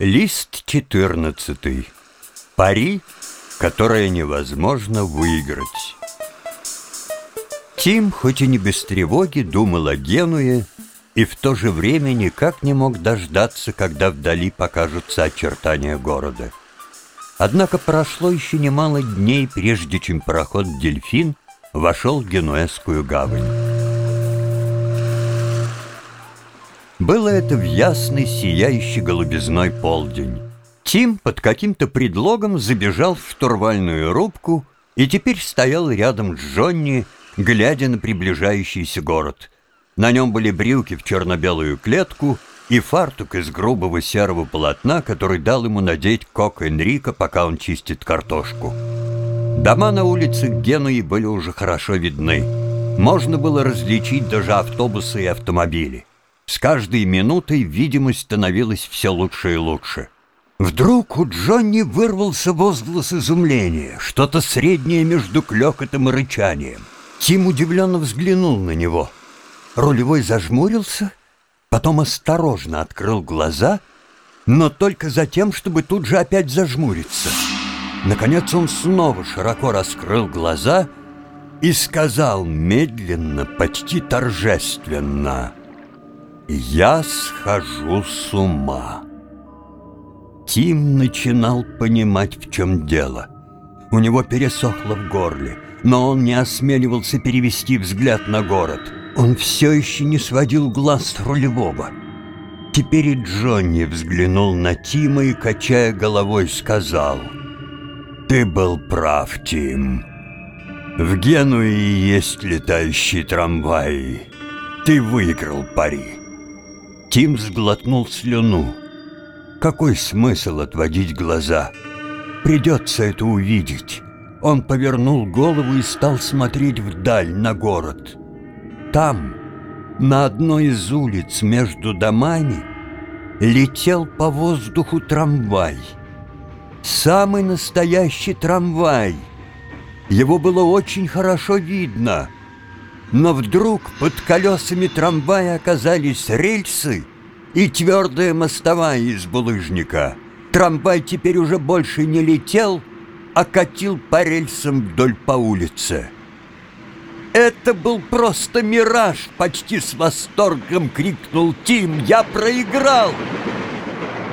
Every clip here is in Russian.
Лист 14. Пари, которое невозможно выиграть. Тим, хоть и не без тревоги, думал о Генуе и в то же время никак не мог дождаться, когда вдали покажутся очертания города. Однако прошло еще немало дней, прежде чем пароход «Дельфин» вошел в Генуэзскую гавань. Было это в ясный, сияющий голубизной полдень. Тим под каким-то предлогом забежал в штурвальную рубку и теперь стоял рядом с Джонни, глядя на приближающийся город. На нем были брюки в черно-белую клетку и фартук из грубого серого полотна, который дал ему надеть Кок Энрико, пока он чистит картошку. Дома на улице Генуи были уже хорошо видны. Можно было различить даже автобусы и автомобили. С каждой минутой видимость становилась все лучше и лучше. Вдруг у Джонни вырвался возглас изумления, что-то среднее между клёкотом и рычанием. Тим удивленно взглянул на него. Рулевой зажмурился, потом осторожно открыл глаза, но только за тем, чтобы тут же опять зажмуриться. Наконец он снова широко раскрыл глаза и сказал медленно, почти торжественно — я схожу с ума. Тим начинал понимать, в чем дело. У него пересохло в горле, но он не осмеливался перевести взгляд на город. Он все еще не сводил глаз с рулевого. Теперь и Джонни взглянул на Тима и, качая головой, сказал «Ты был прав, Тим. В Генуе есть летающие трамваи. Ты выиграл пари». Тим сглотнул слюну. Какой смысл отводить глаза? Придется это увидеть. Он повернул голову и стал смотреть вдаль на город. Там, на одной из улиц между домами, летел по воздуху трамвай. Самый настоящий трамвай. Его было очень хорошо видно — но вдруг под колесами трамвая оказались рельсы и твердая мостовая из булыжника. Трамвай теперь уже больше не летел, а катил по рельсам вдоль по улице. «Это был просто мираж!» — почти с восторгом крикнул Тим. «Я проиграл!»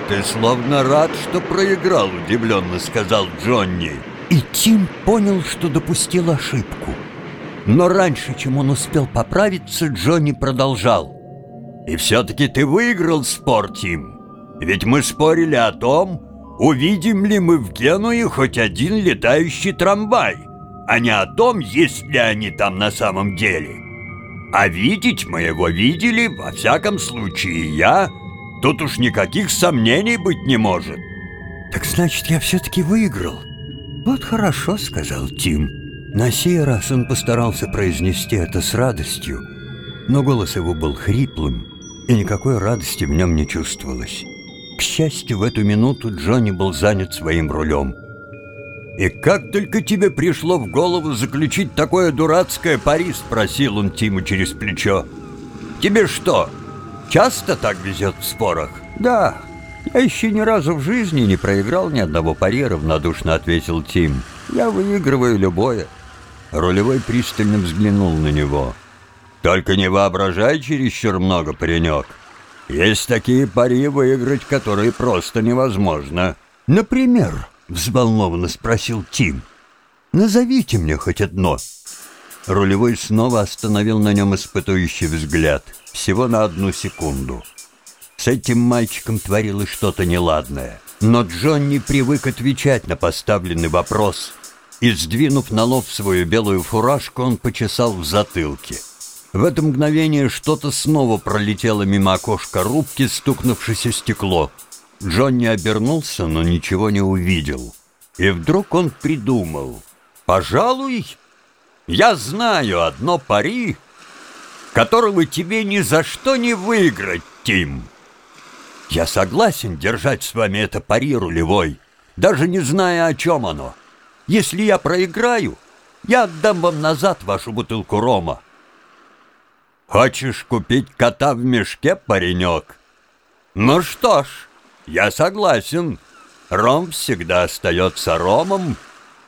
«Ты словно рад, что проиграл», — удивленно сказал Джонни. И Тим понял, что допустил ошибку. Но раньше, чем он успел поправиться, Джонни продолжал. «И все-таки ты выиграл спор, Тим. Ведь мы спорили о том, увидим ли мы в Генуе хоть один летающий трамвай, а не о том, есть ли они там на самом деле. А видеть мы его видели, во всяком случае, я. Тут уж никаких сомнений быть не может». «Так значит, я все-таки выиграл?» «Вот хорошо», — сказал Тим. На сей раз он постарался произнести это с радостью, но голос его был хриплым, и никакой радости в нем не чувствовалось. К счастью, в эту минуту Джонни был занят своим рулем. «И как только тебе пришло в голову заключить такое дурацкое пари?» — спросил он Тиму через плечо. «Тебе что, часто так везет в спорах?» «Да, я еще ни разу в жизни не проиграл ни одного пари», — равнодушно ответил Тим. «Я выигрываю любое». Рулевой пристально взглянул на него. «Только не воображай чересчур много, паренек. Есть такие пари выиграть, которые просто невозможно». «Например?» — взволнованно спросил Тим. «Назовите мне хоть одно». Рулевой снова остановил на нем испытующий взгляд. Всего на одну секунду. С этим мальчиком творилось что-то неладное. Но Джон не привык отвечать на поставленный вопрос — и, сдвинув на лоб свою белую фуражку, он почесал в затылке. В это мгновение что-то снова пролетело мимо окошка рубки, стукнувшись о стекло. Джонни обернулся, но ничего не увидел. И вдруг он придумал. «Пожалуй, я знаю одно пари, которого тебе ни за что не выиграть, Тим. Я согласен держать с вами это пари рулевой, даже не зная, о чем оно». Если я проиграю, я отдам вам назад вашу бутылку рома. Хочешь купить кота в мешке, паренек? Ну что ж, я согласен. Ром всегда остается ромом.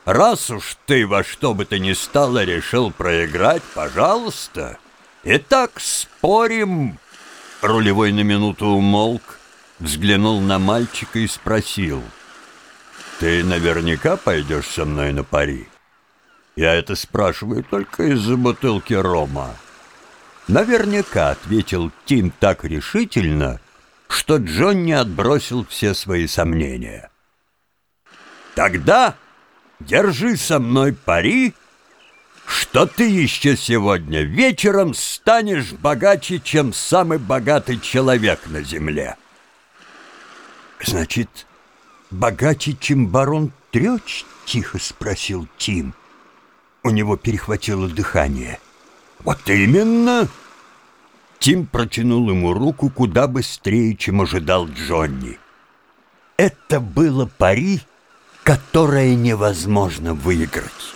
Раз уж ты во что бы то ни стало решил проиграть, пожалуйста. Итак, спорим. Рулевой на минуту умолк, взглянул на мальчика и спросил. Ты наверняка пойдешь со мной на пари? Я это спрашиваю только из-за бутылки рома. Наверняка, ответил Тим так решительно, что Джонни отбросил все свои сомнения. «Тогда держи со мной пари, что ты еще сегодня вечером станешь богаче, чем самый богатый человек на земле». «Значит, богаче, чем барон Трёч?» — тихо спросил Тим. У него перехватило дыхание. «Вот именно!» Тим протянул ему руку куда быстрее, чем ожидал Джонни. Это было пари, которое невозможно выиграть.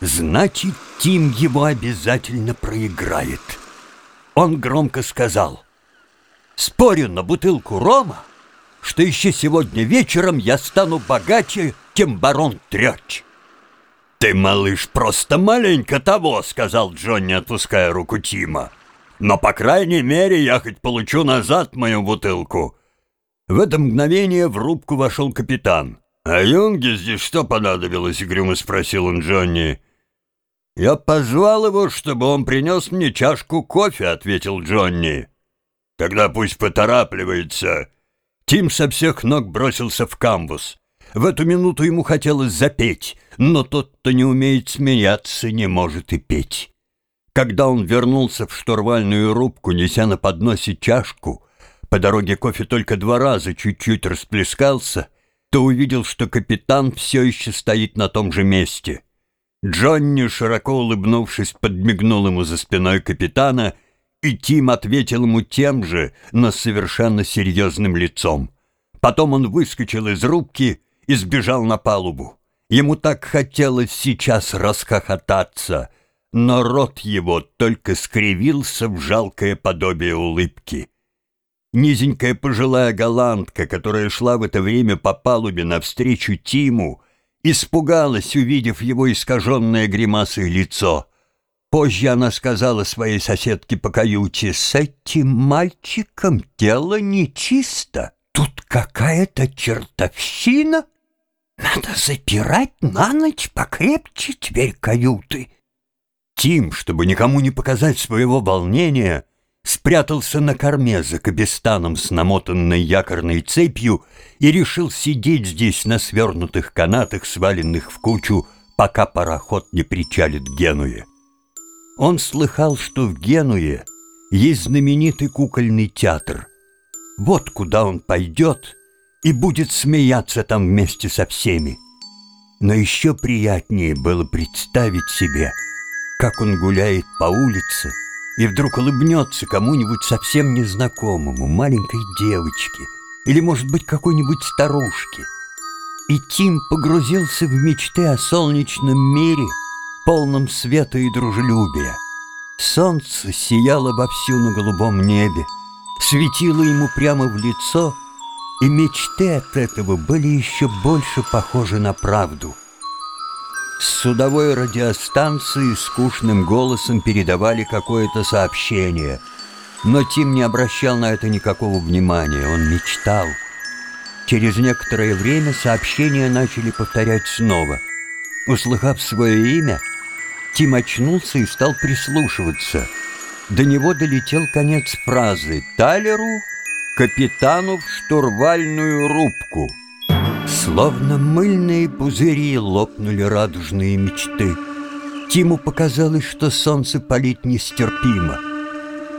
Значит, Тим его обязательно проиграет. Он громко сказал, «Спорю на бутылку рома, что еще сегодня вечером я стану богаче, чем барон Трёч». «Ты, малыш, просто маленько того», — сказал Джонни, отпуская руку Тима. Но, по крайней мере, я хоть получу назад мою бутылку. В это мгновение в рубку вошел капитан. «А Юнге здесь что понадобилось?» — игрюмо спросил он Джонни. «Я позвал его, чтобы он принес мне чашку кофе», — ответил Джонни. «Тогда пусть поторапливается». Тим со всех ног бросился в камбус. В эту минуту ему хотелось запеть, но тот, кто не умеет смеяться, не может и петь. Когда он вернулся в штурвальную рубку, неся на подносе чашку, по дороге кофе только два раза чуть-чуть расплескался, то увидел, что капитан все еще стоит на том же месте. Джонни, широко улыбнувшись, подмигнул ему за спиной капитана, и Тим ответил ему тем же, но совершенно серьезным лицом. Потом он выскочил из рубки и сбежал на палубу. Ему так хотелось сейчас расхохотаться — но рот его только скривился в жалкое подобие улыбки. Низенькая пожилая голландка, которая шла в это время по палубе навстречу Тиму, испугалась, увидев его искаженное гримасой лицо. Позже она сказала своей соседке по каюте, «С этим мальчиком дело нечисто. Тут какая-то чертовщина. Надо запирать на ночь покрепче дверь каюты». Тим, чтобы никому не показать своего волнения, спрятался на корме за кабестаном с намотанной якорной цепью и решил сидеть здесь на свернутых канатах, сваленных в кучу, пока пароход не причалит к Генуе. Он слыхал, что в Генуе есть знаменитый кукольный театр. Вот куда он пойдет и будет смеяться там вместе со всеми. Но еще приятнее было представить себе — как он гуляет по улице и вдруг улыбнется кому-нибудь совсем незнакомому, маленькой девочке или, может быть, какой-нибудь старушке. И Тим погрузился в мечты о солнечном мире, полном света и дружелюбия. Солнце сияло вовсю на голубом небе, светило ему прямо в лицо, и мечты от этого были еще больше похожи на правду — с судовой радиостанции скучным голосом передавали какое-то сообщение. Но Тим не обращал на это никакого внимания, он мечтал. Через некоторое время сообщения начали повторять снова. Услыхав свое имя, Тим очнулся и стал прислушиваться. До него долетел конец фразы «Талеру, капитану в штурвальную рубку». Словно мыльные пузыри лопнули радужные мечты. Тиму показалось, что солнце палит нестерпимо.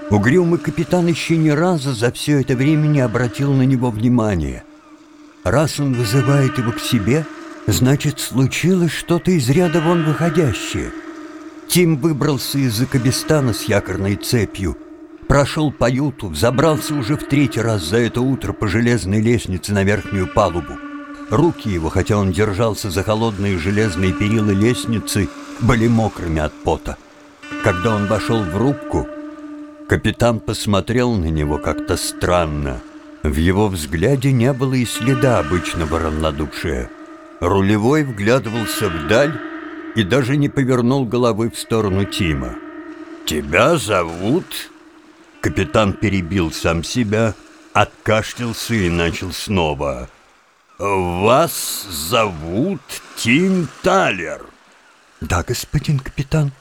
Угрюмый капитан еще ни разу за все это время не обратил на него внимания. Раз он вызывает его к себе, значит, случилось что-то из ряда вон выходящее. Тим выбрался из-за кабестана с якорной цепью, прошел по юту, взобрался уже в третий раз за это утро по железной лестнице на верхнюю палубу. Руки его, хотя он держался за холодные железные перила лестницы, были мокрыми от пота. Когда он вошел в рубку, капитан посмотрел на него как-то странно. В его взгляде не было и следа обычного равнодушия. Рулевой вглядывался вдаль и даже не повернул головы в сторону Тима. «Тебя зовут?» Капитан перебил сам себя, откашлялся и начал снова. «Вас зовут Тим Талер?» «Да, господин капитан».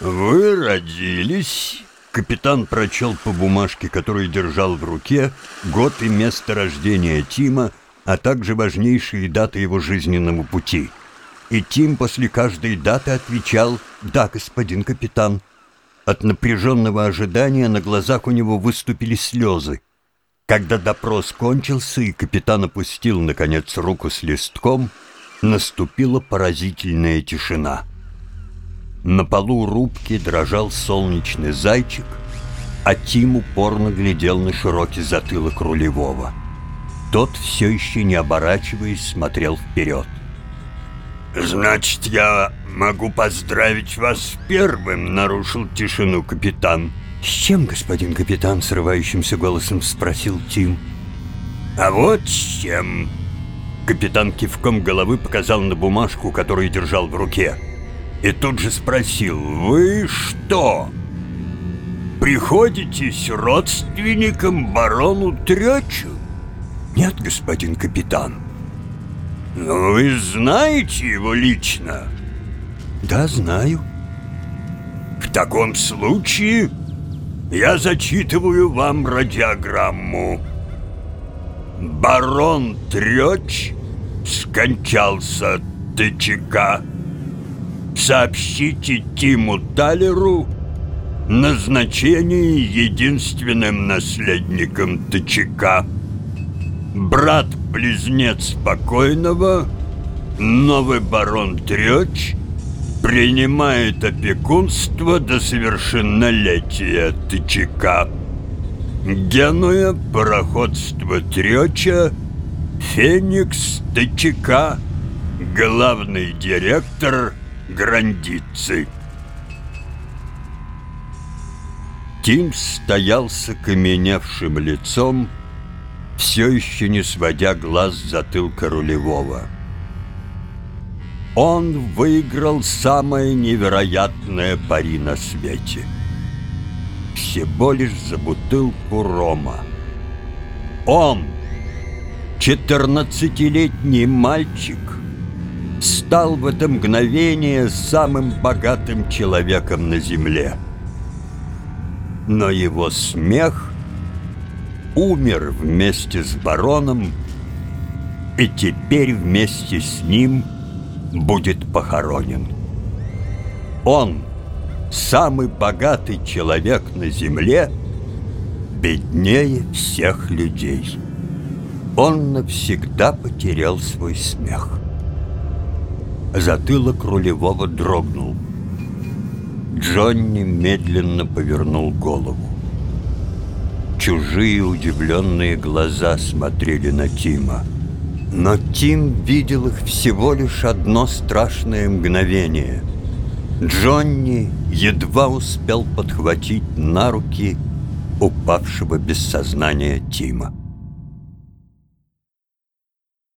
«Вы родились...» Капитан прочел по бумажке, которую держал в руке, год и место рождения Тима, а также важнейшие даты его жизненного пути. И Тим после каждой даты отвечал «Да, господин капитан». От напряженного ожидания на глазах у него выступили слезы. Когда допрос кончился и капитан опустил, наконец, руку с листком, наступила поразительная тишина. На полу рубки дрожал солнечный зайчик, а Тим упорно глядел на широкий затылок рулевого. Тот, все еще не оборачиваясь, смотрел вперед. «Значит, я могу поздравить вас первым», — нарушил тишину капитан. «С чем, господин капитан?» — срывающимся голосом спросил Тим. «А вот с чем!» Капитан кивком головы показал на бумажку, которую держал в руке. И тут же спросил, «Вы что, приходитесь родственником барону Тречу?» «Нет, господин капитан». «Но вы знаете его лично?» «Да, знаю». «В таком случае я зачитываю вам радиограмму. Барон Трёч скончался ТЧК. Сообщите Тиму Талеру назначение единственным наследником ТЧК» брат-близнец покойного, новый барон Трёч, принимает опекунство до совершеннолетия ТЧК. Генуя, пароходство Трёча, Феникс ТЧК, главный директор Грандицы. Тим стоял с окаменевшим лицом, все еще не сводя глаз с затылка рулевого. Он выиграл самое невероятное пари на свете. Всего лишь за бутылку рома. Он, четырнадцатилетний мальчик, стал в это мгновение самым богатым человеком на земле. Но его смех умер вместе с бароном и теперь вместе с ним будет похоронен. Он, самый богатый человек на земле, беднее всех людей. Он навсегда потерял свой смех. Затылок рулевого дрогнул. Джонни медленно повернул голову. Чужие удивленные глаза смотрели на Тима. Но Тим видел их всего лишь одно страшное мгновение. Джонни едва успел подхватить на руки упавшего без сознания Тима.